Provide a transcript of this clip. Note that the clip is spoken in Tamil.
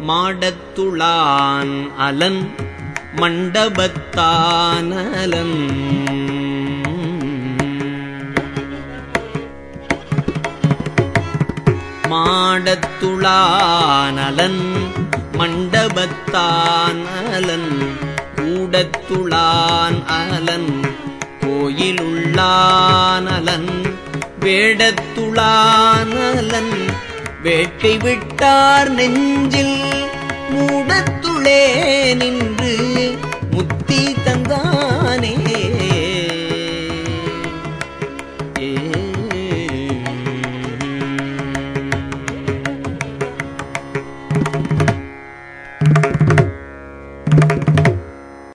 மாடத்துளான் அலன் மண்டபத்தானலன் மாடத்துளானலன் மண்டபத்தானலன் கூடத்துளான் அலன் கோயிலுள்ளானலன் வேடத்துளானலன் வேட்டை விட்டார் நெஞ்சில் மூடத்துளே நின்று